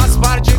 faz parte